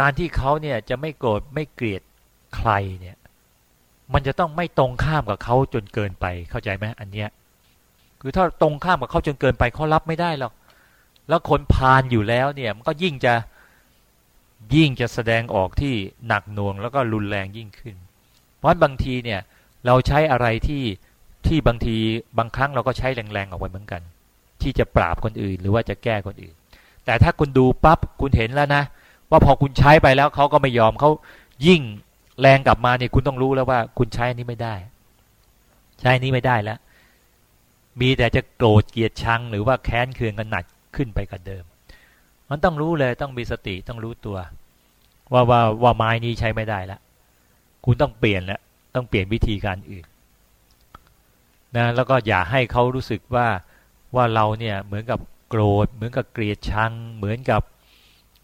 การที่เขาเนี่ยจะไม่โกรธไม่เกลียดใครเนี่ย มันจะต้องไม่ตรงข้ามกับเขาจนเกินไปเข้าใจไหมอันเนี้ย คือถ้าตรงข้ามกับเขาจนเกินไปเขารับไม่ได้หรอกแล้วคนพานอยู่แล้วเนี่ยมันก็ยิ่งจะยิ่งจะแสดงออกที่หนักหน่วงแล้วก็รุนแรงยิ่งขึ้น เพราะบางทีเนี่ยเราใช้อะไรที่ที่บางทีบางครั้งเราก็ใช้แรงๆออกไปเหมือนกัน ที่จะปราบคนอื่นหรือว่าจะแก้คนอื่น แต่ถ้าคุณดูปั๊บคุณเห็นแล้วนะ ว่าพอคุณใช้ไปแล้วเขาก็ไม่ยอมเขายิ่งแรงกลับมาเนี่ยคุณต้องรู้แล้วว่า คุณใช้นี้ไม่ได้ ใช้นี้ไม่ได้แล้ว มีแต่จะโกรธเกลียดชัง หรือว่าแค้นเคืองกันหนักขึ้นไปกันเดิม มันต้องรู้เลยต้องมีสติต้องรู้ตัว ว่าว่าว่าไม้นี้ใช้ไม่ได้แล้วคุณต้องเปลี่ยนแล้วต้องเปลี่ยนวิธีการอื่นนะแล้วก็อย่าให้เขารู้สึกว่าว่าเราเนี่ยเหมือนกับโกรธเหมือนกับเกลียดชัง เหมือนกับ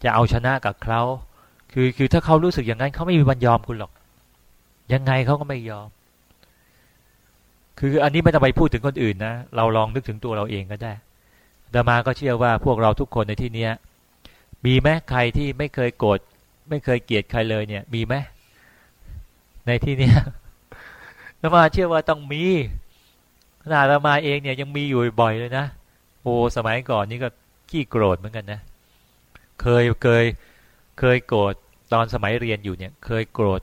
จะเอาชนะกับเขาคือคือถ้าเขารู้สึกอย่างนั้นเขาไม่มีวันยอมคุณหรอก ยังไงเขาก็ไม่ยอม คืออันนี้ไม่ต้องไปพูดถึงคนอื่นนะเราลองนึกถึงตัวเราเองก็ได้ดามาก็เชื่อว่าพวกเราทุกคนในที่เนี้ย มีไหมใครที่ไม่เคยโกรธไม่เคยเกลียดใครเลยเนี่ย มีไหมในที่เนี้ยดามาเชื่อว่าต้องมีขนาดดามาเองเนี่ยยังมีอยู่บ่อยเลยนะโอ้สมัยก่อนนี่ก็ขี้โกรธเหมือนกันนะ เคยเคยเคยโกรธตอนสมัยเรียนอยู่เนี่ย เคยโกรธ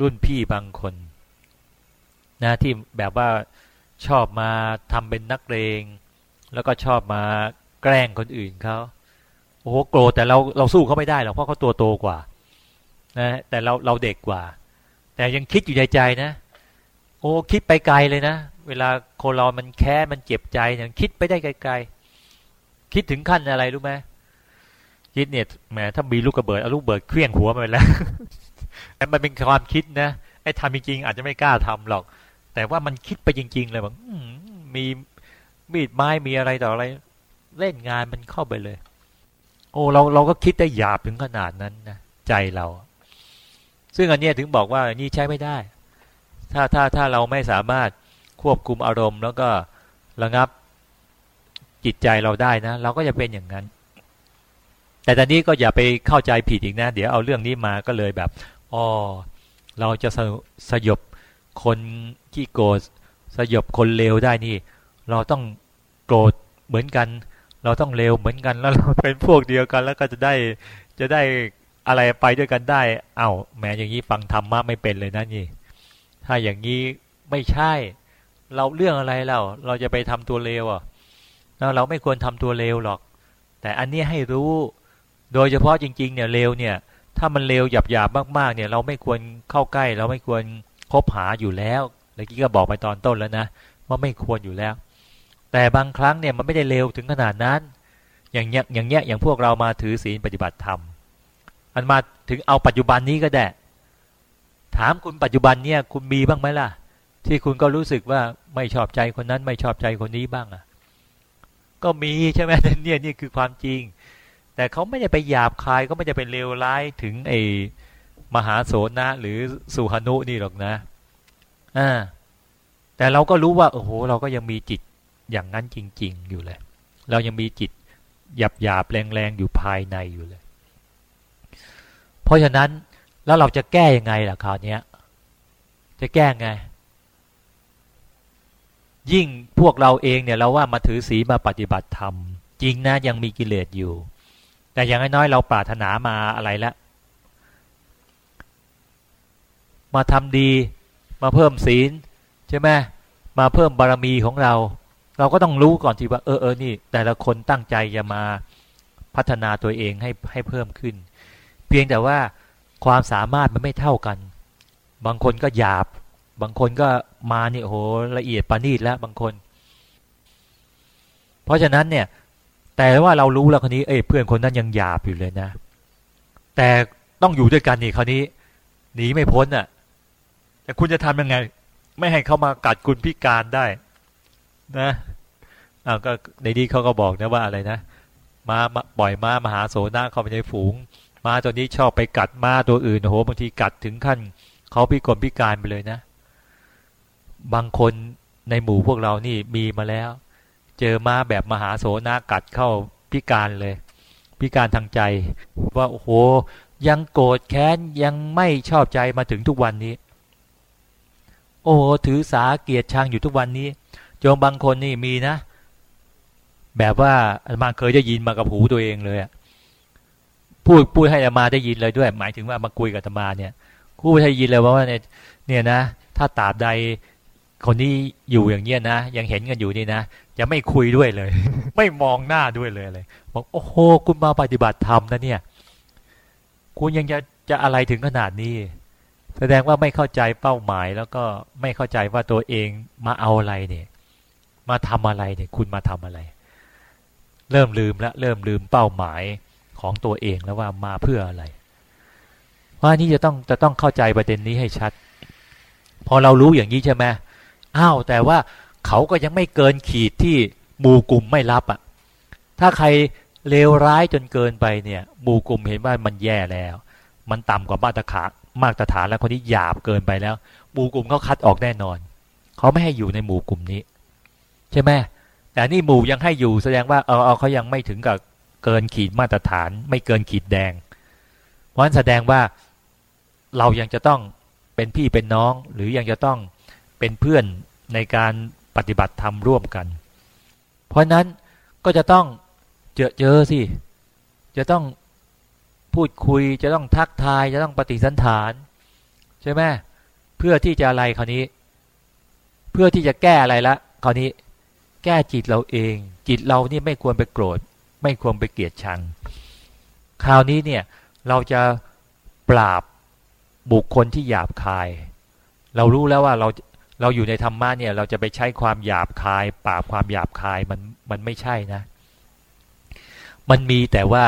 รุ่นพี่บางคนนะที่แบบว่าชอบมาทำเป็นนักเลง แล้วก็ชอบมาแกล้งคนอื่นเขาโอ้โหโกรธแต่เราเราสู้เขาไม่ได้หรอกเพราะเขาตัวโตกว่านะแต่เราเราเด็กกว่า แต่ยังคิดอยู่ในใจนะ โอ้คิดไปไกลเลยนะ เวลาคนเรามันแค้นมันเจ็บใจเนี่ยคิดไปได้ไกลๆคิดถึงขั้นอะไรรู้ไหม คิดเนี่ยแหมถ้ามีลูกกระเบิดเอาลูกเบิดเคลี้ยงหัวมันแล้วแต่มันเป็นความคิดนะไอ้ทำจริงๆอาจจะไม่กล้าทำหรอก แต่ว่ามันคิดไปจริง ๆ เลยแบบมีมีดไม้มีอะไรต่ออะไร เล่นงานมันเข้าไปเลย โอ้เราเราก็คิดได้หยาบถึงขนาดนั้นนะใจเรา ซึ่งอันนี้ถึงบอกว่านี่ใช้ไม่ได้ ถ้าถ้าถ้าเราไม่สามารถควบคุมอารมณ์ แล้วก็ระงับจิตใจเราได้นะ เราก็จะเป็นอย่างนั้น แต่ตอนนี้ก็อย่าไปเข้าใจผิดอีกนะ เดี๋ยวเอาเรื่องนี้มาก็เลยแบบอ๋อเราจะสสยบคนที่โกรธสยบคนเลวได้นี่ เราต้องโกรธเหมือนกัน เราต้องเลวเหมือนกันแล้วเราเป็นพวกเดียวกัน แล้วก็จะได้จะได้อะไรไปด้วยกันได้ เอา้าแม้อย่างนี้ฟังธรรมะไม่เป็นเลยนะนี่ ถ้าอย่างนี้ไม่ใช่ เราเรื่องอะไรเราเราจะไปทำตัวเลวอะเราไม่ควรทำตัวเลวหรอก แต่อันนี้ให้รู้ โดยเฉพาะจริงๆเนี่ยเลวเนี่ย ถ้ามันเลวหยาบๆมากๆเนี่ย เราไม่ควรเข้าใกล้ เราไม่ควรคบหาอยู่แล้วเมื่อกี้ก็บอกไปตอนต้นแล้วนะว่าไม่ควรอยู่แล้ว แต่บางครั้งเนี่ยมันไม่ได้เร็วถึงขนาดนั้น อย่างเงี้ยอย่างเงี้ยอย่างพวกเรามาถือศีลปฏิบัติธรรมอันมาถึงเอาปัจจุบันนี้ก็ได้ ถามคุณปัจจุบันเนี่ยคุณมีบ้างไหมล่ะ ที่คุณก็รู้สึกว่าไม่ชอบใจคนนั้นไม่ชอบใจคนนี้บ้างอะ ก็มีใช่ไหมเนี่ยนี่คือความจริง แต่เขาไม่ได้ไปหยาบคายก็ไม่ได้เป็นเลวร้ายถึงไอ้มหาโสนะหรือสุหนุนี่หรอกนะอ่าแต่เราก็รู้ว่าโอ้โหเราก็ยังมีจิตอย่างนั้นจริง ๆ อยู่เลย เรายังมีจิตหยาบหยาบแรงๆอยู่ภายในอยู่เลย เพราะฉะนั้นแล้วเราจะแก้ยังไงล่ะคราวนี้จะแก้ไง ยิ่งพวกเราเองเนี่ยเราว่ามาถือศีลมาปฏิบัติธรรม จริงนะยังมีกิเลสอยู่ แต่อย่างน้อยเราปรารถนามาอะไรแล้วมาทำดีมาเพิ่มศีลใช่ไหมมาเพิ่มบารมีของเรา เราก็ต้องรู้ก่อนทีว่าเออเออนี่ แต่ละคนตั้งใจจะมาพัฒนาตัวเองให้ให้เพิ่มขึ้น เพียงแต่ว่าความสามารถมันไม่เท่ากัน บางคนก็หยาบ บางคนก็มาเนี่ยโหละเอียดปานีตแล้วบางคน เพราะฉะนั้นเนี่ย แต่ว่าเรารู้แล้วคนนี้เอ้ยเพื่อนคนนั้นยังหยาบอยู่เลยนะ แต่ต้องอยู่ด้วยกันนี่คราวนี้หนีไม่พ้นอะ แต่คุณจะทำยังไง ไม่ให้เขามากัดคุณพิการได้ นะอ้าวก็ในนี้เขาก็บอกนะว่าอะไรนะมาปล่อยม้ามหาโสนาเข้าไปในฝูงม้าตัวนี้ชอบไปกัดม้าตัวอื่นโอ้โหบางทีกัดถึงขั้นเขาพิกลพิการไปเลยนะ บางคนในหมู่พวกเรานี่มีมาแล้ว เจอม้าแบบมหาโสนากัดเข้าพิการเลย พิการทางใจ ว่าโอ้โหยังโกรธแค้นยังไม่ชอบใจมาถึงทุกวันนี้ โอ้ถือสาเกียรติชังอยู่ทุกวันนี้โยมบางคนนี่มีนะ แบบว่าอามาเคยได้ยินมากับหูตัวเองเลยพูดพูดให้อามาได้ยินเลยด้วย หมายถึงว่ามาคุยกับอามาเนี่ยพูดให้ยินเลยว่าเนี่ยเนี่ยนะ ถ้าตราบใดคนนี้อยู่อย่างเงี้ยนะยังเห็นกันอยู่นี่นะ จะไม่คุยด้วยเลย ไม่มองหน้าด้วยเลยเลยบอกโอ้โหคุณมาปฏิบัติธรรมนะเนี่ย คุณยังจะจะอะไรถึงขนาดนี้ แสดงว่าไม่เข้าใจเป้าหมายแล้วก็ไม่เข้าใจว่าตัวเองมาเอาอะไรเนี่ย มาทำอะไรเนี่ย คุณมาทำอะไร เริ่มลืมล้วเริ่มลืมเป้าหมายของตัวเองแล้วว่ามาเพื่ออะไรว่านี่จะต้องจะต้องเข้าใจประเด็นนี้ให้ชัด พอเรารู้อย่างนี้ใช่ไหมอ้าวแต่ว่า เขาก็ยังไม่เกินขีดที่หมู่กลุ่มไม่รับอะ่ะ ถ้าใครเลวร้ายจนเกินไปเนี่ยหมู่กลุ่มเห็นว่ามันแย่แล้ว มันต่ำกว่ามาตรฐานมาตรฐานแล้วคนที่หยาบเกินไปแล้ว หมู่กลุ่มเขาคัดออกแน่นอน เขาไม่ให้อยู่ในหมู่กลุ่มนี้ ใช่ไหมแต่นี่หมู่ยังให้อยู่แสดงว่าเออเขายังไม่ถึงกับเกินขีดมาตรฐาน ไม่เกินขีดแดง เพราะฉะนั้นแสดงว่าเรายังจะต้องเป็นพี่เป็นน้อง หรือยังจะต้องเป็นเพื่อนในการ ฏิบัติธรรมร่วมกัน เพราะนั้นก็จะต้องเจอเจอสิ จะต้องพูดคุย จะต้องทักทาย จะต้องปฏิสันฐาน ใช่ไหมเพื่อที่จะอะไรคราวนี้ เพื่อที่จะแก้อะไรละคราวนี้ แก้จิตเราเอง จิตเรานี่ไม่ควรไปโกรธ ไม่ควรไปเกลียดชัง คราวนี้เนี่ยเราจะปราบบุคคลที่หยาบคาย เรารู้แล้วว่าเรา เราอยู่ในธรรมะเนี่ยเราจะไปใช้ความหยาบคาย ปราบความหยาบคายมันมันไม่ใช่นะ มันมีแต่ว่า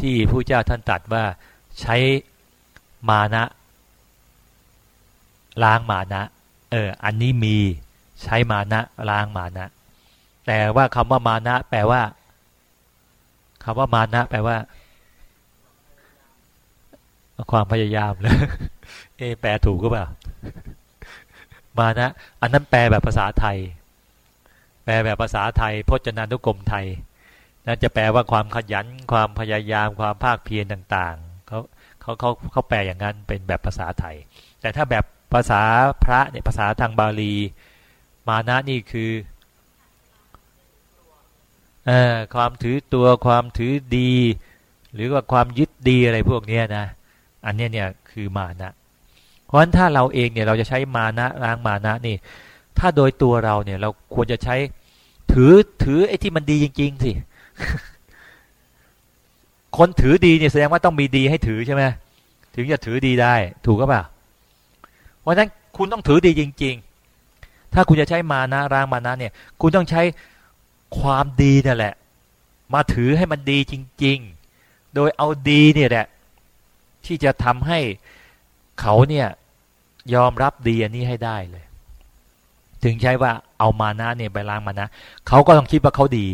ที่ผู้เจ้าท่านตรัสว่าใช้มานะ ล้างมานะเอออันนี้มีใช้มานะล้างมานะ แต่ว่าคำว่ามานะ แปลว่าคำว่ามานะ แปลว่า ความพยายามเลยเอแปลถูกก็เปล่า มานะ อันนั้นแปลแบบภาษาไทย แปลแบบภาษาไทย พจนานุกรมไทยนั่นจะแปลว่าความขยัน ความพยายาม ความภาคเพียรต่างๆเขาเขาเขาเขาแปลอย่างนั้นเป็นแบบภาษาไทย แต่ถ้าแบบภาษาพระเนี่ยภาษาทางบาลี มานะนี่คืออความถือตัวความถือดี หรือว่าความยึดดีอะไรพวกนี้นะ อันนี้เนี่ยคือมานะ เพราะฉะนั้นถ้าเราเองเนี่ยเราจะใช้มานะล้างมานะนี่ ถ้าโดยตัวเราเนี่ย เราควรจะใช้ถือถือไอ้ที่มันดีจริง ๆ สิ คนถือดีเนี่ยแสดงว่าต้องมีดีให้ถือใช่ไหมถึงจะถือดีได้ ถูกก็ป่ะเพราะฉะนั้นคุณต้องถือดีจริง ๆ ถ้าคุณจะใช้มานะล้างมานะเนี่ย คุณต้องใช้ความดีนั่นแหละ มาถือให้มันดีจริง ๆ โดยเอาดีเนี่ยแหละ ที่จะทำให้ เขาเนี่ยยอมรับดีอันนี้ให้ได้เลย ถึงใช้ว่าเอามานะเนี่ยไปล้างมานะเขาก็ต้องคิดว่าเขาดี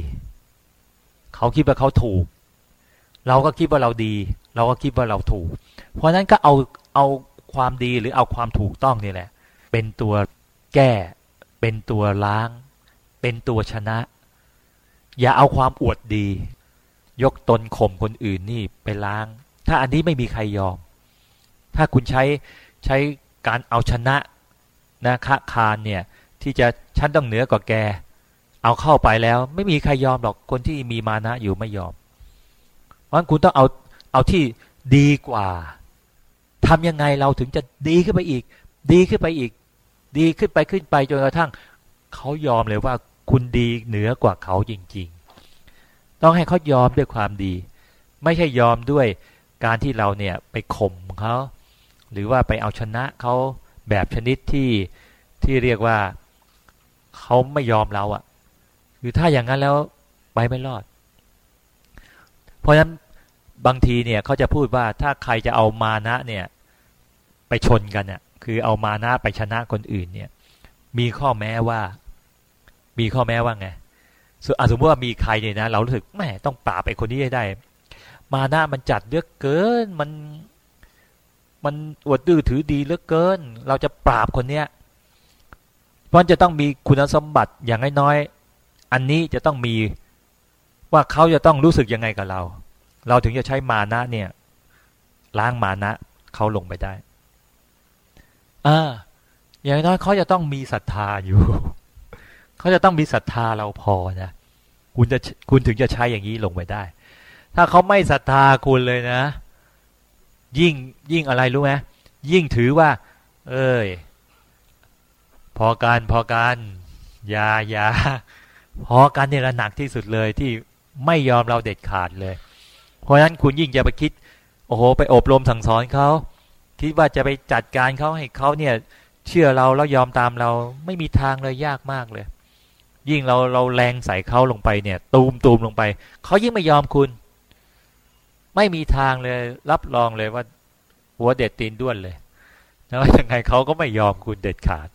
เขาคิดว่าเขาถูก เราก็คิดว่าเราดี เราก็คิดว่าเราถูก เพราะนั้นก็เอาเอาความดีหรือเอาความถูกต้องนี่แหละ เป็นตัวแก้ เป็นตัวล้าง เป็นตัวชนะ อย่าเอาความอวดดี ยกตนข่มคนอื่นนี่ไปล้าง ถ้าอันนี้ไม่มีใครยอม ถ้าคุณใช้ใช้การเอาชนะนะคะคารเนี่ยที่จะฉันต้องเหนือกว่าแก เอาเข้าไปแล้ว ไม่มีใครยอมหรอกคนที่มีมานะอยู่ไม่ยอมเพราะงั้นคุณต้องเอาเอาที่ดีกว่าทำยังไงเราถึงจะดีขึ้นไปอีก ดีขึ้นไปอีก ดีขึ้นไปขึ้นไปจนกระทั่งเขายอมเลยว่าคุณดีเหนือกว่าเขาจริง ๆ ต้องให้เขายอมด้วยความดี ไม่ใช่ยอมด้วยการที่เราเนี่ยไปข่มเขา หรือว่าไปเอาชนะเขาแบบชนิดที่ที่เรียกว่าเขาไม่ยอมเราอะ่ะคือถ้าอย่างนั้นแล้วไปไม่รอด เพราะฉะนั้นบางทีเนี่ยเขาจะพูดว่าถ้าใครจะเอามานะเนี่ยไปชนกันเนี่ยคือเอามานะไปชนะคนอื่นเนี่ย มีข้อแม้ว่า มีข้อแม้ว่าไงสมมติว่ามีใครเนี่ยนะเรารู้สึกแม่ต้องปราบไปคนนี้ให้ได้ มานะมันจัดเยอะเกินมัน มันอวดดื้อถือดีเหลือเกิน เราจะปราบคนเนี้ยเพราะจะต้องมีคุณสมบัติอย่างน้อยๆอันนี้จะต้องมีว่าเขาจะต้องรู้สึกยังไงกับเรา เราถึงจะใช้มานะเนี่ย ล้างมานะเขาลงไปได้อ่าอย่างน้อยเขาจะต้องมีศรัทธาอยู่ เขาจะต้องมีศรัทธาเราพอนะคุณจะคุณถึงจะใช้อย่างนี้ลงไปได้ ถ้าเขาไม่ศรัทธาคุณเลยนะ ยิ่งยิ่งอะไรรู้ไหมยิ่งถือว่า เอ้ย พอการพอการยายาพอการเนี่ยระหนักที่สุดเลยที่ไม่ยอมเราเด็ดขาดเลย เพราะฉะนั้นคุณยิ่งจะไปคิด โอ้โห ไปอบรมสั่งสอนเขาคิดว่าจะไปจัดการเขาให้เขาเนี่ย เชื่อเราแล้วยอมตามเราไม่มีทางเลยยากมากเลย ยิ่งเราเราแรงใส่เขาลงไปเนี่ย ตูมตูมลงไปเขายิ่งไม่ยอมคุณ ไม่มีทางเลย รับรองเลยว่า หัวเด็ดตีนด้วนเลยแล้วยังไงเขาก็ไม่ยอมคุณเด็ดขาด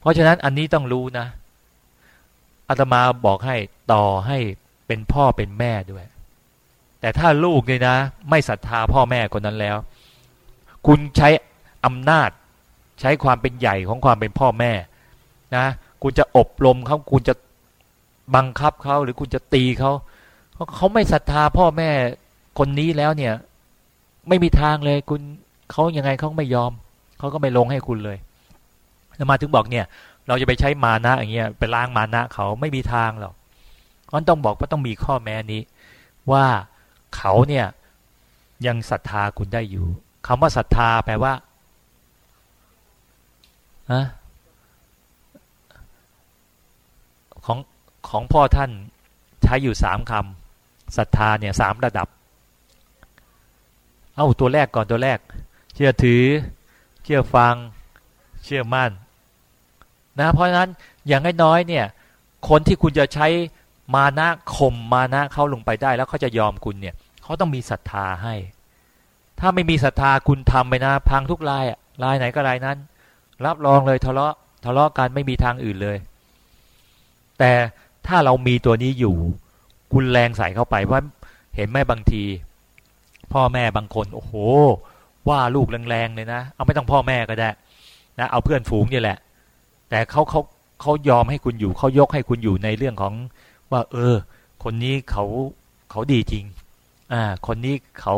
เพราะฉะนั้นอันนี้ต้องรู้นะอาตมาบอกให้ต่อให้เป็นพ่อเป็นแม่ด้วย แต่ถ้าลูกเนี่ยนะ ไม่ศรัทธาพ่อแม่คนนั้นแล้ว คุณใช้อำนาจใช้ความเป็นใหญ่ของความเป็นพ่อแม่นะคุณจะอบรมเขาคุณจะบังคับเขาหรือคุณจะตีเขาเขาไม่ศรัทธาพ่อแม่ คนนี้แล้วเนี่ย ไม่มีทางเลยคุณเขายังไงเขาไม่ยอมเขาก็ไม่ลงให้คุณเลยแล้วมาถึงบอกเนี่ย เราจะไปใช้มานะอย่างเงี้ยไปล้างมานะเขาไม่มีทางหรอกก็ต้องบอกว่าต้องมีข้อแม้นี้ ว่าเขาเนี่ยยังศรัทธาคุณได้อยู่คำว่าศรัทธาแปลว่าอะของของพ่อท่านใช้อยู่สามคำศรัทธาเนี่ยสามระดับ เอาตัวแรกก่อนตัวแรก เชื่อถือ เชื่อฟัง เชื่อมั่น นะเพราะฉะนั้นอย่างน้อยเนี่ย คนที่คุณจะใช้มานะข่มมานะเข้าลงไปได้แล้วเขาจะยอมคุณเนี่ยเขาต้องมีศรัทธาให้ ถ้าไม่มีศรัทธาคุณทำไปนะพังทุกลายลายไหนก็ลายนั้น รับรองเลยทะเลาะทะเลาะกันไม่มีทางอื่นเลย แต่ถ้าเรามีตัวนี้อยู่ คุณแรงใส่เข้าไปว่าเห็นไหมบางที พ่อแม่บางคนโอ้โห ว่าลูกแรงๆเลยนะเอาไม่ต้องพ่อแม่ก็ได้นะเอาเพื่อนฝูงนี่แหละ แต่เขาเขาเขายอมให้คุณอยู่เขายกให้คุณอยู่ในเรื่องของว่า เออ คนนี้เขาเขาดีจริง อ่า คนนี้เขา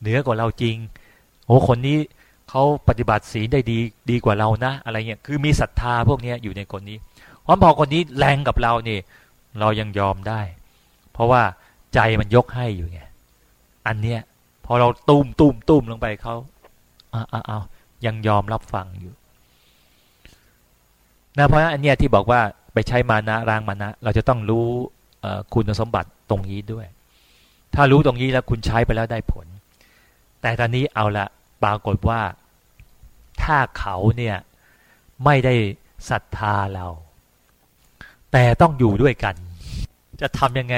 เหนือกว่าเราจริงโอ้คนนี้เขาปฏิบัติศีลได้ดีดีกว่าเรานะ อะไรเงี้ยคือมีศรัทธาพวกนี้อยู่ในคนนี้เพราะพอคนนี้แรงกับเราเนี่เรายังยอมได้ เพราะว่าใจมันยกให้อยู่ไงอันเนี้ย อเราตุ้มตุ้มตุ้มลงไปเขาอ้าวอ้าวยังยอมรับฟังอยู่นะเพราะอันเนี้ยที่บอกว่าไปใช้มานะรางมานะ เราจะต้องรู้คุณสมบัติตรงนี้ด้วย ถ้ารู้ตรงนี้แล้วคุณใช้ไปแล้วได้ผล แต่ตอนนี้เอาละปรากฏว่า ถ้าเขาเนี่ยไม่ได้ศรัทธาเรา แต่ต้องอยู่ด้วยกัน จะทำยังไง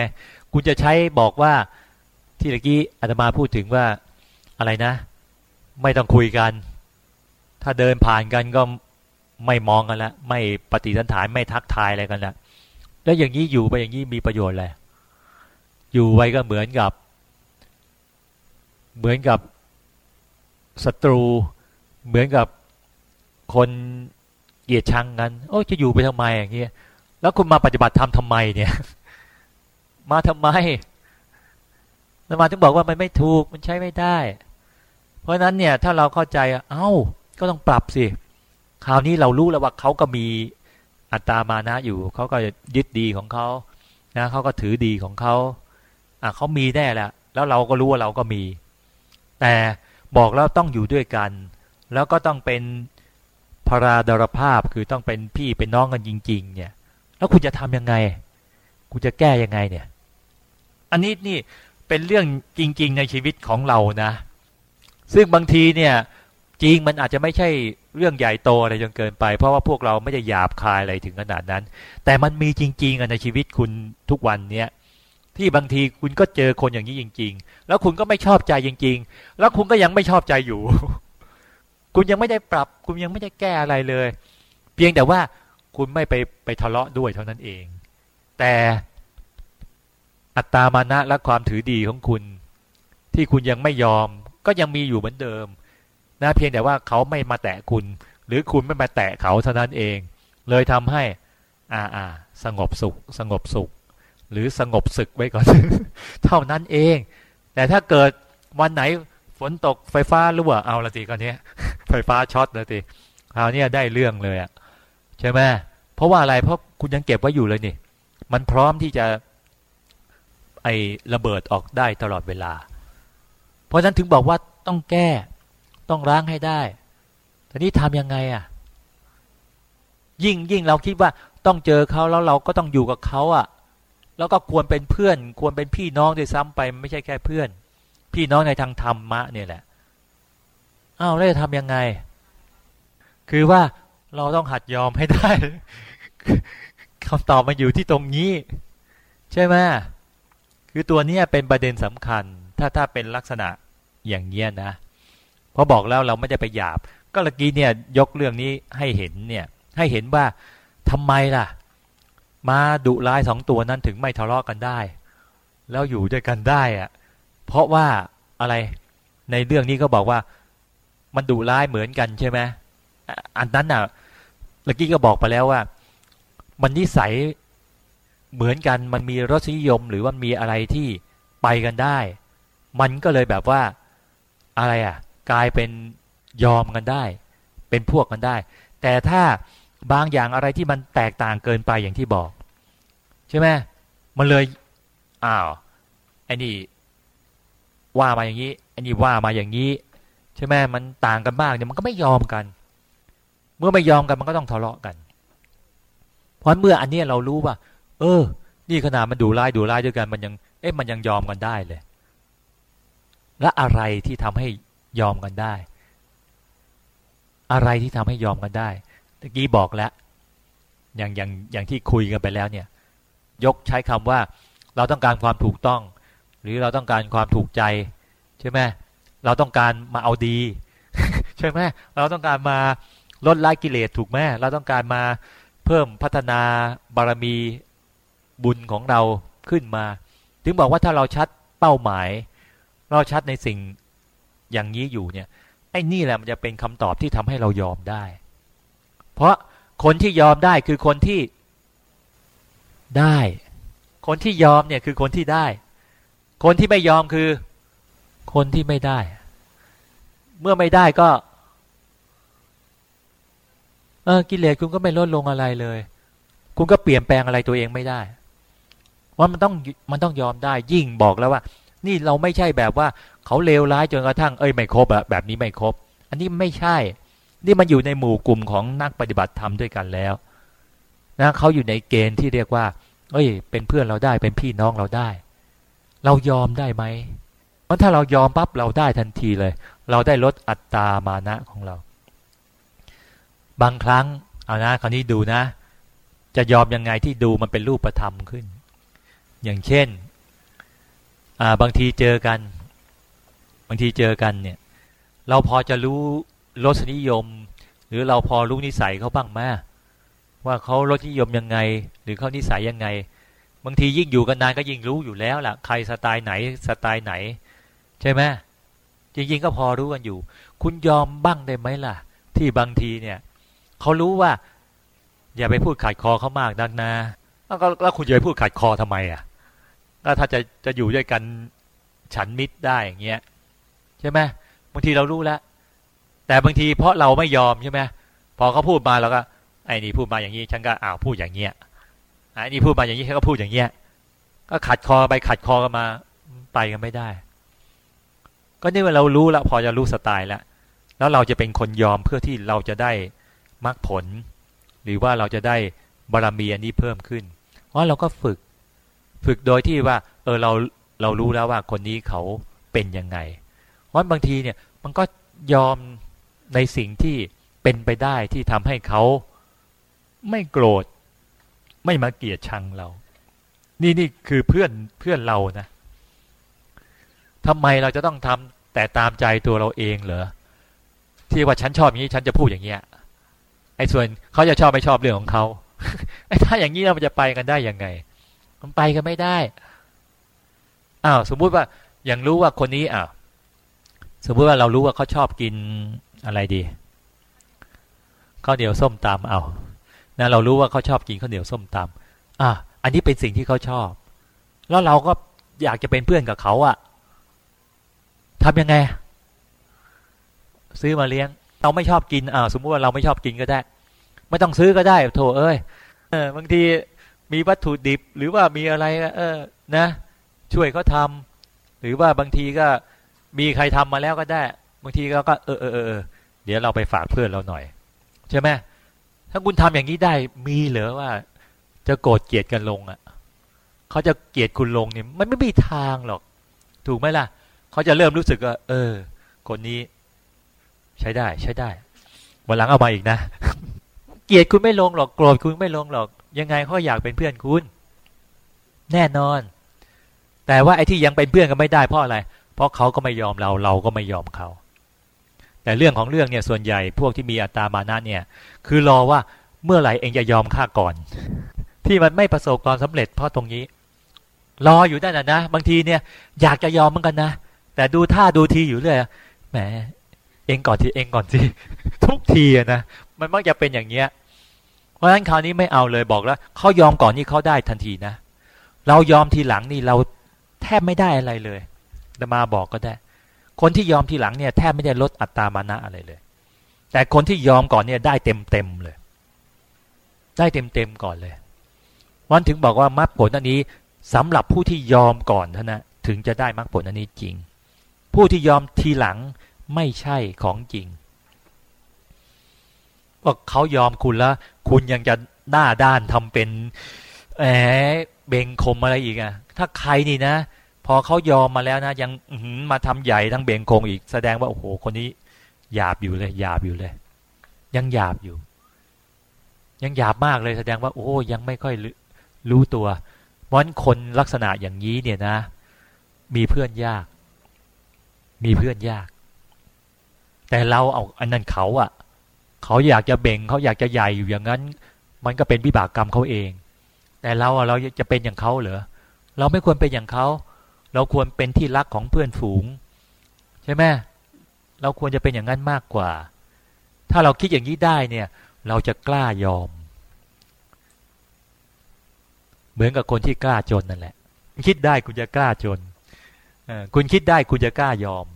คุณจะใช้บอกว่า ที่เมื่อกี้อาตมาพูดถึงว่าอะไรนะ ไม่ต้องคุยกัน ถ้าเดินผ่านกันก็ไม่มองกันละไม่ปฏิสันฐานไม่ทักทายอะไรกันละแล้วอย่างนี้อยู่ไปอย่างนี้มีประโยชน์อะไรอยู่ไว้ก็เหมือนกับ เหมือนกับศัตรู เหมือนกับคนเกลียดชังกัน โอ้จะอยู่ไปทำไมอย่างเงี้ยแล้วคุณมาปฏิบัติธรรมทาไมเนี่ย มาทำไม แล้วมาถึงบอกว่ามันไม่ถูกมันใช้ไม่ได้ เพราะนั้นเนี่ยถ้าเราเข้าใจเอ้าก็ต้องปรับสิคราวนี้เรารู้แล้วว่าเขาก็มีอัตตามานะอยู่เขาก็ยึดดีของเขานะเขาก็ถือดีของเขาอะเขามีแน่แหละแล้วเราก็รู้ว่าเราก็มี แต่บอกแล้วต้องอยู่ด้วยกัน แล้วก็ต้องเป็นพราดรภาพคือต้องเป็นพี่เป็นน้องกันจริง ๆ เนี่ย แล้วคุณจะทำยังไง คุณจะแก้ยังไงเนี่ย อันนี้นี่ เป็นเรื่องจริง ๆ ในชีวิตของเรานะ ซึ่งบางทีเนี่ยจริงมันอาจจะไม่ใช่เรื่องใหญ่โตอะไรจนเกินไป เพราะว่าพวกเราไม่ได้หยาบคายอะไรถึงขนาดนั้น แต่มันมีจริงๆในชีวิตคุณทุกวันเนี้ยที่บางทีคุณก็เจอคนอย่างนี้จริง ๆ แล้วคุณก็ไม่ชอบใจจริง ๆ แล้วคุณก็ยังไม่ชอบใจอยู่ คุณยังไม่ได้ปรับ คุณยังไม่ได้แก้อะไรเลย เพียงแต่ว่าคุณไม่ไปไปทะเลาะด้วยเท่านั้นเอง แต่ อัตตามานะและความถือดีของคุณ ที่คุณยังไม่ยอม ก็ยังมีอยู่เหมือนเดิม นะเพียงแต่ว่าเขาไม่มาแตะคุณ หรือคุณไม่มาแตะเขาเท่านั้นเอง เลยทำให้ อ่าอ่าสงบสุข สงบสุข หรือสงบศึกไว้ก่อน เท่านั้นเอง แต่ถ้าเกิดวันไหนฝฝนตกไฟฟ้ารั่วเอาละสิก่อนนี้ไฟฟ้าช็อตละสิคราวนี้ได้เรื่องเลยอะใช่ไหมเพราะว่าอะไรเพราะคุณยังเก็บไว้อยู่เลยนี่ มันพร้อมที่จะ ไอระเบิดออกได้ตลอดเวลา เพราะฉะนั้นถึงบอกว่าต้องแก้ต้องล้างให้ได้แต่นี้ทำยังไงอะ่ะ ยิ่งยิ่งเราคิดว่าต้องเจอเขาแล้วเราก็ต้องอยู่กับเขาอะ่ะ แล้วก็ควรเป็นเพื่อน ควรเป็นพี่น้องด้วยซ้ำไป ไม่ใช่แค่เพื่อน พี่น้องในทางธรรมะเนี่ยแหละอ้าวแล้วจะทำยังไง คือว่าเราต้องหัดยอมให้ได้คำตอบมันอยู่ที่ตรงนี้ ใช่ไหม คือตัวนี้เป็นประเด็นสำคัญ ถ้าถ้าเป็นลักษณะอย่างเงี้ยนะเพราะบอกแล้วเราไม่ได้ไปหยาบ ก็เมื่อกี้เนี่ยยกเรื่องนี้ให้เห็นเนี่ยให้เห็นว่าทำไมล่ะ มาดุร้ายสองตัวนั้นถึงไม่ทะเลาะกันได้ แล้วอยู่ด้วยกันได้อะเพราะว่าอะไรในเรื่องนี้ก็บอกว่ามันดุร้ายเหมือนกันใช่ไหมอันนั้นอะเมื่อกี้ก็บอกไปแล้วว่า มันนิสัย เหมือนกันมันมีรสนิยมหรือว่ามีอะไรที่ไปกันได้ มันก็เลยแบบว่าอะไรอะ กลายเป็นยอมกันได้ เป็นพวกกันได้ แต่ถ้าบางอย่างอะไรที่มันแตกต่างเกินไปอย่างที่บอก ใช่ไหมมันเลยอ้าวไอ้นี่ว่ามาอย่างนี้ไอ้นี่ว่ามาอย่างนี้ ใช่ไหมมันต่างกันมากเนี่ยมันก็ไม่ยอมกัน เมื่อไม่ยอมกันมันก็ต้องทะเลาะกัน เพราะเมื่ออันนี้เรารู้ว่า เออ นี่ขนาดมันดูร้ายดูร้ายด้วยกันมันยัง เอ๊ะมันยังยอมกันได้เลย และอะไรที่ทำให้ยอมกันได้ อะไรที่ทำให้ยอมกันได้ตะกี้บอกแล้ว อย่างอย่างอย่างที่คุยกันไปแล้วเนี่ย ยกใช้คำว่า เราต้องการความถูกต้อง หรือเราต้องการความถูกใจ ใช่ไหมเราต้องการมาเอาดี ใช่ไหมเราต้องการมาลดละกิเลสถูกไหมเราต้องการมาเพิ่มพัฒนาบารมี บุญของเราขึ้นมา ถึงบอกว่าถ้าเราชัดเป้าหมาย เราชัดในสิ่งอย่างนี้อยู่เนี่ยไอ้นี่แหละมันจะเป็นคำตอบที่ทำให้เรายอมได้ เพราะคนที่ยอมได้คือคนที่ได้ คนที่ยอมเนี่ยคือคนที่ได้ คนที่ไม่ยอมคือ คนที่ไม่ได้ เมื่อไม่ได้ก็ เออกิเลสคุณก็ไม่ลดลงอะไรเลย คุณก็เปลี่ยนแปลงอะไรตัวเองไม่ได้ ว่ามันต้องมันต้องยอมได้ยิ่งบอกแล้วว่า นี่เราไม่ใช่แบบว่าเขาเลวร้ายจนกระทั่งเอ้ยไม่ครบอะแบบนี้ไม่ครบ อันนี้ไม่ใช่ นี่มันอยู่ในหมู่กลุ่มของนักปฏิบัติธรรมด้วยกันแล้วนะเขาอยู่ในเกณฑ์ที่เรียกว่า เอ้ย เป็นเพื่อนเราได้เป็นพี่น้องเราได้ เรายอมได้ไหมเพราะถ้าเรายอมปั๊บเราได้ทันทีเลย เราได้ลดอัตตามานะของเรา บางครั้งเอานะคราวนี้ดูนะ จะยอมยังไงที่ดูมันเป็นรูปธรรมขึ้น อย่างเช่นบางทีเจอกัน บางทีเจอกันเนี่ย เราพอจะรู้รสนิยม หรือเราพอรู้นิสัยเขาบ้างไหมว่าเขารสนิยมยังไง หรือเขานิสัยยังไง บางทียิ่งอยู่กันนานก็ยิ่งรู้อยู่แล้วล่ะ ใครสไตล์ไหนสไตล์ไหน ใช่ไหมจริงๆก็พอรู้กันอยู่ คุณยอมบ้างได้ไหมล่ะ ที่บางทีเนี่ยเขารู้ว่า อย่าไปพูดขัดคอเขามากนักนะแล้วคุณจะไปพูดขัดคอทำไมอะ ก็ถ้าจะจะอยู่ด้วยกันฉันมิตรได้อย่างเงี้ยใช่ไหมบางทีเรารู้แล้ว แต่บางทีเพราะเราไม่ยอมใช่ไหมพอเขาพูดมาเราก็ไอ้นี่พูดมาอย่างนี้ฉันก็อ้าวพูดอย่างเงี้ยไอ้นี่พูดมาอย่างนี้ฉันก็พูดอย่างเงี้ยก็ขัดคอไปขัดคอกันมาไปกันไม่ได้ ก็นี่ว่าเรารู้แล้วพอจะรู้สไตล์แล้วแล้วเราจะเป็นคนยอมเพื่อที่เราจะได้มรรคผล หรือว่าเราจะได้บารมีอันนี้เพิ่มขึ้นเพราะเราก็ฝึก ฝึกโดยที่ว่า เออเราเรารู้แล้วว่าคนนี้เขาเป็นยังไงเพราะบางทีเนี่ยมันก็ยอมในสิ่งที่เป็นไปได้ที่ทำให้เขาไม่โกรธ ไม่มาเกลียดชังเรา นี่นี่คือเพื่อนเพื่อนเรานะทำไมเราจะต้องทำแต่ตามใจตัวเราเองเหรอที่ว่าฉันชอบอย่างนี้ฉันจะพูดอย่างเงี้ยไอ้ส่วนเขาจะชอบไม่ชอบเรื่องของเขาไอ้ถ้าอย่างนี้เราจะไปกันได้ยังไง มันไปกันไม่ได้อ้าวสมมุติว่าอย่างรู้ว่าคนนี้อ้าวสมมุติว่าเรารู้ว่าเขาชอบกินอะไรดีข้าวเหนียวส้มตำเอานะเรารู้ว่าเขาชอบกินข้าวเหนียวส้มตำอะอันนี้เป็นสิ่งที่เขาชอบ แล้วเราก็อยากจะเป็นเพื่อนกับเขาอะทำยังไง ซื้อมาเลี้ยง เราไม่ชอบกินอ่าสมมุติว่าเราไม่ชอบกินก็ได้ ไม่ต้องซื้อก็ได้โถเอ้ยเออบางที มีวัตถุดิบ หรือว่ามีอะไรเออนะ ช่วยเขาทาหรือว่าบางทีก็มีใครทำมาแล้วก็ได้ บางทีก็ก็เออเออเออเดี๋ยวเราไปฝากเพื่อนเราหน่อย ใช่ไหมถ้าคุณทำอย่างนี้ได้มีเหรอว่า จะโกรธเกลียดกันลงอะเขาจะเกลียดคุณลงเนี่ยมันไม่มีทางหรอก ถูกไหมล่ะเขาจะเริ่มรู้สึกว่าเออ คนนี้ ใช้ได้ ใช้ได้วันหลังเอามาอีกนะเกลียดคุณไม่ลงหรอกโกรธคุณไม่ลงหรอก ยังไงเขาอยากเป็นเพื่อนคุณ แน่นอน แต่ว่าไอ้ที่ยังเป็นเพื่อนกันไม่ได้เพราะอะไร เพราะเขาก็ไม่ยอมเราเราก็ไม่ยอมเขาแต่เรื่องของเรื่องเนี่ยส่วนใหญ่พวกที่มีอัตตามานะเนี่ย คือรอว่าเมื่อไหร่เองจะยอมข้าก่อน ที่มันไม่ประสบความสำเร็จเพราะตรงนี้ รออยู่ได้นะนะ บางทีเนี่ยอยากจะยอมเหมือนกันนะ แต่ดูท่าดูทีอยู่เรื่อยแหมเองก่อนทีเองก่อนสิทุกทีนะมันมักจะเป็นอย่างเงี้ยเพ ราะฉะนั้นคราวนี้ไม่เอาเลยบอกแล้วเขายอมก่อนนี่เขาได้ทันทีนะ เรายอมทีหลังนี่เราแทบไม่ได้อะไรเลยจะมาบอกก็ได้ คนที่ยอมทีหลังเนี่ยแทบไม่ได้ลดอัตตามานะอะไรเลย แต่คนที่ยอมก่อนเนี่ยได้เต็มเต็มเลย ได้เต็มเต็มก่อนเลยวันถึงบอกว่ามรรคผลอันนี้สำหรับผู้ที่ยอมก่อนเท่านะถึงจะได้มรรคผลอันนี้จริง ผู้ที่ยอมทีหลังไม่ใช่ของจริง ว่าเขายอมคุณแล้ว คุณยังจะหน้าด้านทำเป็นแหมเบงคมอะไรอีกอะถ้าใครนี่นะ พอเขายอมมาแล้วนะ ยังมาทำใหญ่ทั้งเบงคงอีก แสดงว่าโอ้โหคนนี้หยาบอยู่เลยหยาบอยู่เลย ยังหยาบอยู่ ยังหยาบมากเลยแสดงว่า โอ้ยังไม่ค่อยรู้ตัวเพราะคนลักษณะอย่างนี้เนี่ยนะ มีเพื่อนยาก มีเพื่อนยาก แต่เราเอาอันนั้นเขาอะ่ะ เขาอยากจะเบ่งเขาอยากจะใหญ่อยู่อย่างนั้น มันก็เป็นวิบากกรรมเขาเอง แต่เราเราจะเป็นอย่างเขาเหรอเราไม่ควรเป็นอย่างเขา เราควรเป็นที่รักของเพื่อนฝูง ใช่ไหมเราควรจะเป็นอย่างนั้นมากกว่า ถ้าเราคิดอย่างนี้ได้เนี่ย เราจะกล้ายอม เหมือนกับคนที่กล้าจนนั่นแหละ คิดได้คุณจะกล้าจนคุณคิดได้คุณจะกล้ายอม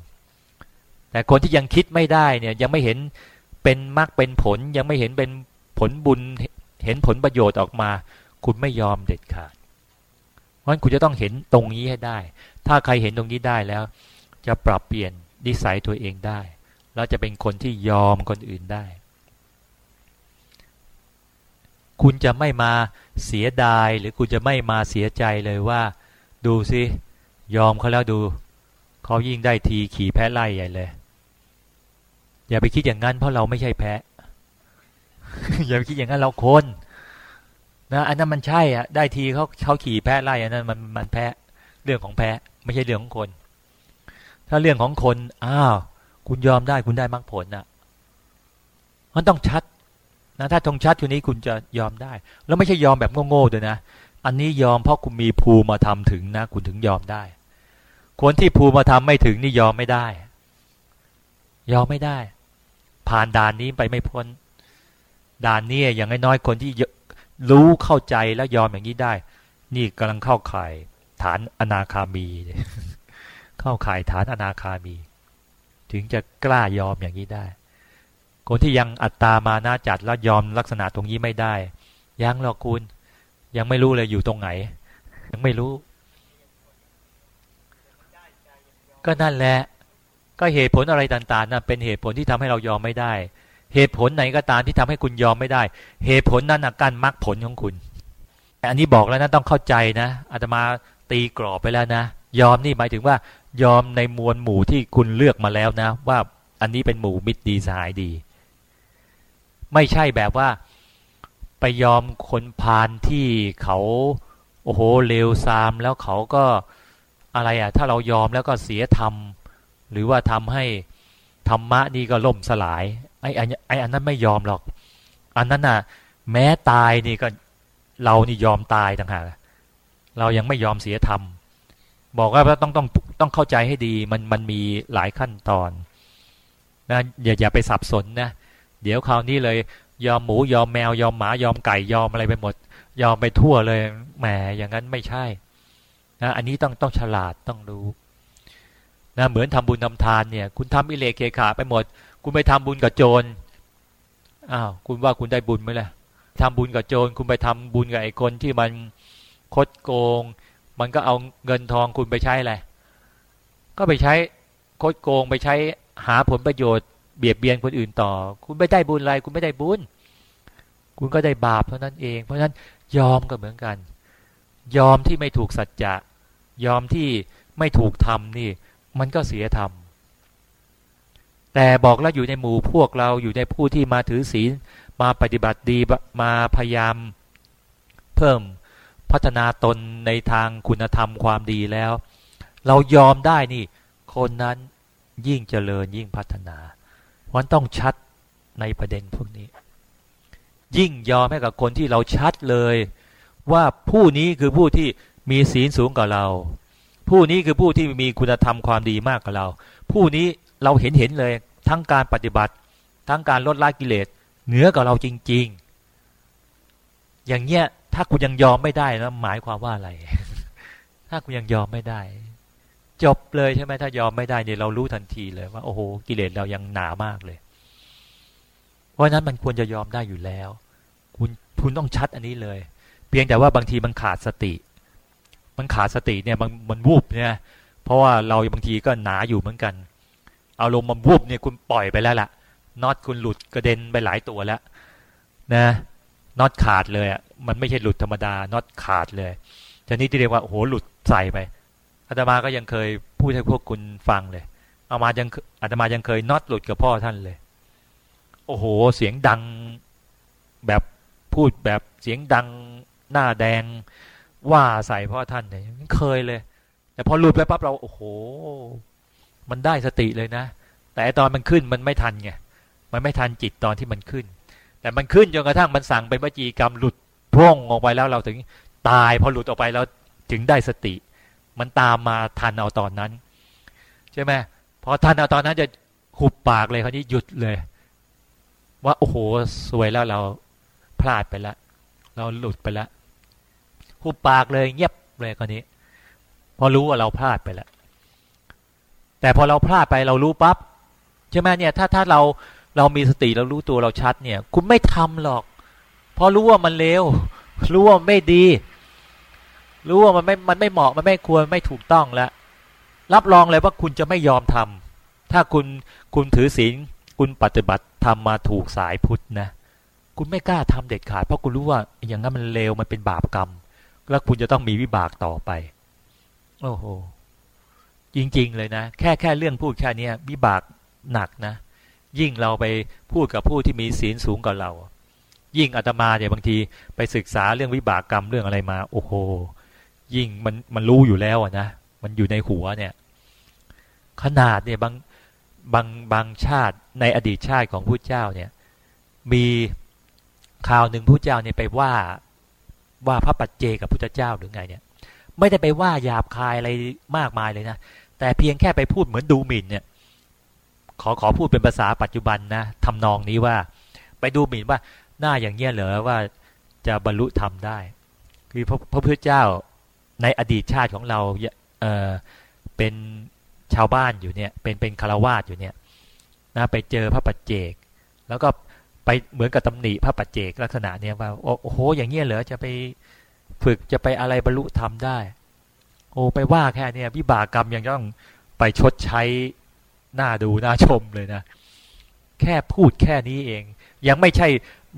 แต่คนที่ยังคิดไม่ได้เนี่ยยังไม่เห็น เป็นมรรคเป็นผลยังไม่เห็นเป็นผลบุญเห็นผลประโยชน์ออกมา คุณไม่ยอมเด็ดขาดเพราะฉะนั้นคุณจะต้องเห็นตรงนี้ให้ได้ ถ้าใครเห็นตรงนี้ได้แล้ว จะปรับเปลี่ยนนิสัยตัวเองได้ แล้วจะเป็นคนที่ยอมคนอื่นได้ คุณจะไม่มาเสียดายหรือคุณจะไม่มาเสียใจเลยว่า ดูสิยอมเขาแล้วดูเขายิ่งได้ทีขี่แพ้ไล่ใหญ่เลย อย่าไปคิดอย่างนั้นเพราะเราไม่ใช่แพ้อย่าไปคิดอย่างนั้นเราคนนะอันนั้นมันใช่อะ ได้ทีเขาเขาขี่แพะไล่อันนั้นมันมันแพะเรื่องของแพะ ไม่ใช่เรื่องของคน ถ้าเรื่องของคนอ้าวคุณยอมได้คุณได้มรรคผลอะ มันต้องชัดนะถ้าตรงชัดอยู่นี้คุณจะยอมได้ แล้วไม่ใช่ยอมแบบโง่ๆด้วยนะอันนี้ยอมเพราะคุณมีภูมาทำถึงนะ คุณถึงยอมได้ คนที่ภูมาทำไม่ถึงนี่ยอมไม่ได้ ยอมไม่ได้ ผ่านด่านนี้ไปไม่พ้น ด่านนี้อย่างน้อยๆคนที่รู้เข้าใจแล้วยอมอย่างนี้ได้ นี่กำลังเข้าข่ายฐานอนาคามี เข้าข่ายฐานอนาคามี ถึงจะกล้ายอมอย่างนี้ได้ คนที่ยังอัตตามานาจัดแล้วยอมลักษณะตรงนี้ไม่ได้ ยังหรอกคุณ ยังไม่รู้เลยอยู่ตรงไหน ยังไม่รู้ ก็นั่นแหละ ก็เหตุผลอะไรต่างๆนั่นเป็นเหตุผลที่ทำให้เรายอมไม่ได้ เหตุผลไหนก็ตามที่ทำให้คุณยอมไม่ได้ เหตุผลนั้นกั้นมรรคผลของคุณ อันนี้บอกแล้วนะต้องเข้าใจนะอาตมาตีกรอบไปแล้วนะ ยอมนี่หมายถึงว่ายอมในมวลหมู่ที่คุณเลือกมาแล้วนะ ว่าอันนี้เป็นหมู่มิตรดีสหายดี ไม่ใช่แบบว่า ไปยอมคนพาลที่เขาโอ้โหเลวซามแล้วเขาก็อะไรอะ ถ้าเรายอมแล้วก็เสียธรรม หรือว่าทำให้ธรรมะนี่ก็ล่มสลายไอ้ไอ้อันนั้นไม่ยอมหรอก อันนั้นน่ะ แม้ตายนี่ก็เรานี่ยอมตายต่างหากเรายังไม่ยอมเสียธรรม บอกว่าต้องต้องต้องเข้าใจให้ดีมันมันมีหลายขั้นตอนนะอย่าอย่าไปสับสนนะเดี๋ยวคราวนี้เลยยอมหมูยอมแมวยอมหมายอมไก่ยอมอะไรไปหมด ยอมไปทั่วเลยแหมอย่างนั้นไม่ใช่นะอันนี้ต้องต้องฉลาดต้องรู้ นะเหมือนทำบุญทำทานเนี่ย คุณทำอิเลเคขาไปหมด คุณไปทำบุญกับโจรอ้าวคุณว่าคุณได้บุญไหมล่ะทำบุญกับโจรคุณไปทำบุญกับไอ้คนที่มันคดโกง มันก็เอาเงินทองคุณไปใช้อะไรก็ไปใช้คดโกงไปใช้หาผลประโยชน์เบียดเบียนคนอื่นต่อ คุณไม่ได้บุญอะไร คุณไม่ได้บุญ คุณก็ได้บาปเท่านั้นเอง เพราะฉะนั้นยอมก็เหมือนกัน ยอมที่ไม่ถูกสัจจะ ยอมที่ไม่ถูกทำนี่ มันก็เสียธรรม แต่บอกแล้วอยู่ในหมู่พวกเราอยู่ในผู้ที่มาถือศีลมาปฏิบัติดีมาพยายามเพิ่มพัฒนาตนในทางคุณธรรมความดีแล้ว เรายอมได้นี่ คนนั้นยิ่งเจริญยิ่งพัฒนาวันต้องชัดในประเด็นพวกนี้ ยิ่งยอมให้กับคนที่เราชัดเลย ว่าผู้นี้คือผู้ที่มีศีลสูงกว่าเรา ผู้นี้คือผู้ที่มีคุณธรรมความดีมากกว่าเรา ผู้นี้เราเห็นเห็นเลย ทั้งการปฏิบัติ ทั้งการลดละกิเลสเหนือกว่าเราจริง ๆ อย่างเงี้ยถ้าคุณยังยอมไม่ได้นะหมายความว่าอะไร ถ้าคุณยังยอมไม่ได้ จบเลยใช่ไหมถ้ายอมไม่ได้เนี่ยเรารู้ทันทีเลยว่าโอ้โหกิเลสเรายังหนามากเลย เพราะนั้นมันควรจะยอมได้อยู่แล้ว คุณคุณต้องชัดอันนี้เลย เพียงแต่ว่าบางทีมันขาดสติ มันขาดสติเนี่ยมันมันวูบเนี่ยเพราะว่าเราบางทีก็หนาอยู่เหมือนกันเอาลมมันวูบเนี่ยคุณปล่อยไปแล้วล่ะน็อตคุณหลุดกระเด็นไปหลายตัวแล้ว นะน็อตขาดเลยอะมันไม่ใช่หลุดธรรมดาน็อตขาดเลยจะนี้ที่เรียกว่าโอ้โหหลุดใส่ไปอาตมาก็ยังเคยพูดให้พวกคุณฟังเลยอามายังอาตมายังเคยน็อตหลุดกับพ่อท่านเลย โอ้โห เสียงดังแบบพูดแบบเสียงดังหน้าแดง ว่าใส่พ่อท่านเนี่ยเคยเลย แต่พอหลุดไปปั๊บเราโอ้โห มันได้สติเลยนะ แต่ตอนมันขึ้นมันไม่ทันไงมันไม่ทันจิตตอนที่มันขึ้น แต่มันขึ้นจนกระทั่งมันสั่งเป็นวจีกรรมหลุดพ่งออกไปแล้วเราถึงตายพอหลุดออกไปแล้วถึงได้สติ มันตามมาทันเอาตอนนั้น ใช่ไหมพอทันเอาตอนนั้นจะหุบปากเลยคราวนี้หยุดเลย ว่าโอ้โหสวยแล้วเราพลาดไปแล้วเราหลุดไปแล้ว หุบปากเลยเงียบเลยคราวนี้ พอรู้ว่าเราพลาดไปแล้วแต่พอเราพลาดไปเรารู้ปับ๊บใช่ไหมเนี่ย ถ้าถ้าเราเรามีสติเรารู้ตัวเราชัดเนี่ย คุณไม่ทำหรอก เพราะรู้ว่ามันเลวรู้ว่าไม่ดี รู้ว่ามันไม่มันไม่เหมาะมันไม่ควรไม่ถูกต้องแล้วรับรองเลยว่าคุณจะไม่ยอมทำถ้าคุณคุณถือศีลคุณปฏิบัติทำมาถูกสายพุทธนะ คุณไม่กล้าทำเด็ดขาด เพราะคุณรู้ว่าอย่างนั้นมันเลวมันเป็นบาปกรรม แล้วคุณจะต้องมีวิบากต่อไป โอ้โห จริง ๆ เลยนะ แค่แค่เรื่องพูดแค่นี้วิบากหนักนะ ยิ่งเราไปพูดกับผู้ที่มีศีลสูงกว่าเรา ยิ่งอาตมาเนี่ยบางทีไปศึกษาเรื่องวิบากกรรมเรื่องอะไรมา โอ้โห ยิ่งมันมันรู้อยู่แล้วนะ มันอยู่ในหัวเนี่ย ขนาดเนี่ยบางบางบางชาติในอดีตชาติของพระเจ้าเนี่ย มีข่าวหนึ่งพระเจ้าเนี่ยไปว่า ว่าพระปัจเจกับพุทธเจ้าหรือไงเนี่ย ไม่ได้ไปว่าหยาบคายอะไรมากมายเลยนะ แต่เพียงแค่ไปพูดเหมือนดูหมิ่นเนี่ย ขอขอพูดเป็นภาษาปัจจุบันนะทำนองนี้ว่า ไปดูหมิ่นว่าหน้าอย่างเงี้ยเหรอว่าจะบรรลุธรรมได้ คือพระพระพุทธเจ้าในอดีตชาติของเราเออเป็นชาวบ้านอยู่เนี่ย เป็นเป็นคารวาสอยู่เนี่ยนะไปเจอพระปัจเจก แล้วก็ ไปเหมือนกับตำหนิพระปัจเจกลักษณะเนี่ยว่าโอ้โห อย่างเงี้ยเหรอจะไปฝึกจะไปอะไรบรรลุธรรมได้ โอ้ไปว่าแค่เนี่ยวิบากกรรมยังต้องไปชดใช้หน้าดูหน้าชมเลยนะ แค่พูดแค่นี้เอง ยังไม่ใช่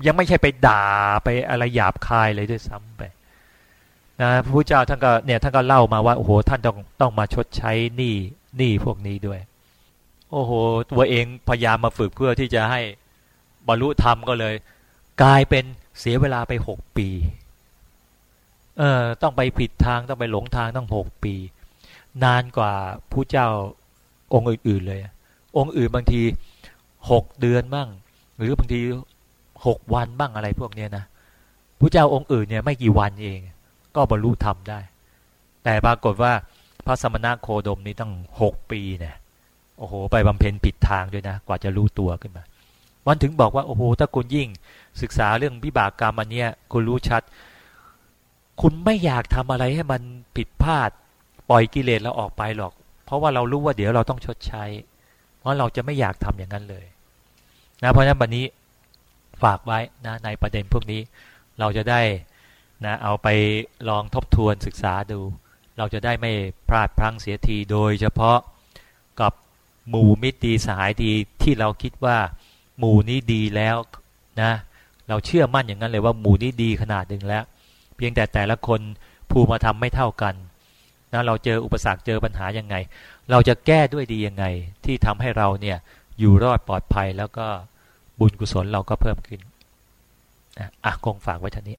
ยังไม่ใช่ไปด่าไปอะไรหยาบคายเลยด้วยซ้ำไปนะพระพุทธเจ้าท่านก็เนี่ยท่านก็เล่ามาว่าโอ้โหท่านต้องต้องมาชดใช้หนี้หนี้พวกนี้ด้วย โอ้โห ตัวเองพยายามมาฝึกเพื่อที่จะให้ บรรลุธรรมก็เลย กลายเป็นเสียเวลาไปหกปี เออต้องไปผิดทางต้องไปหลงทางต้องหกปี นานกว่าผู้เจ้าองค์อื่น ๆ เลย องค์อื่นบางทีหกเดือนบ้าง หรือบางทีหกวันบ้างอะไรพวกเนี้ยนะผู้เจ้าองค์อื่นเนี่ยไม่กี่วันเอง ก็บรรลุธรรมได้ แต่ปรากฏว่าพระสมณะโคดมนี้ตั้งหกปีเนี่ยโอ้โห ไปบำเพ็ญผิดทางด้วยนะ กว่าจะรู้ตัวขึ้นมา วันถึงบอกว่าโอ้โหถ้าคุณยิ่ง ศึกษาเรื่องวิบากกรรมอันเนี้ยคุณรู้ชัด คุณไม่อยากทำอะไรให้มันผิดพลาด ปล่อยกิเลสเราออกไปหรอก เพราะว่าเรารู้ว่าเดี๋ยวเราต้องชดใช้ เพราะเราจะไม่อยากทำอย่างนั้นเลยนะเพราะฉะนั้นวันนี้ฝากไว้นะในประเด็นพวกนี้เราจะได้นะเอาไปลองทบทวนศึกษาดู เราจะได้ไม่พลาดพลั้งเสียทีโดยเฉพาะกับหมู่มิตรดีสหายดีที่เราคิดว่า หมู่นี้ดีแล้วนะเราเชื่อมั่นอย่างนั้นเลยว่าหมู่นี้ดีขนาดหนึ่งแล้ว เพียงแต่แต่ละคนภูมิธรรมไม่เท่ากันนะเราเจออุปสรรคเจอปัญหายังไง เราจะแก้ด้วยดียังไง ที่ทำให้เราเนี่ยอยู่รอดปลอดภัยแล้วก็บุญกุศลเราก็เพิ่มขึ้นอะคงฝากไว้ท่านี้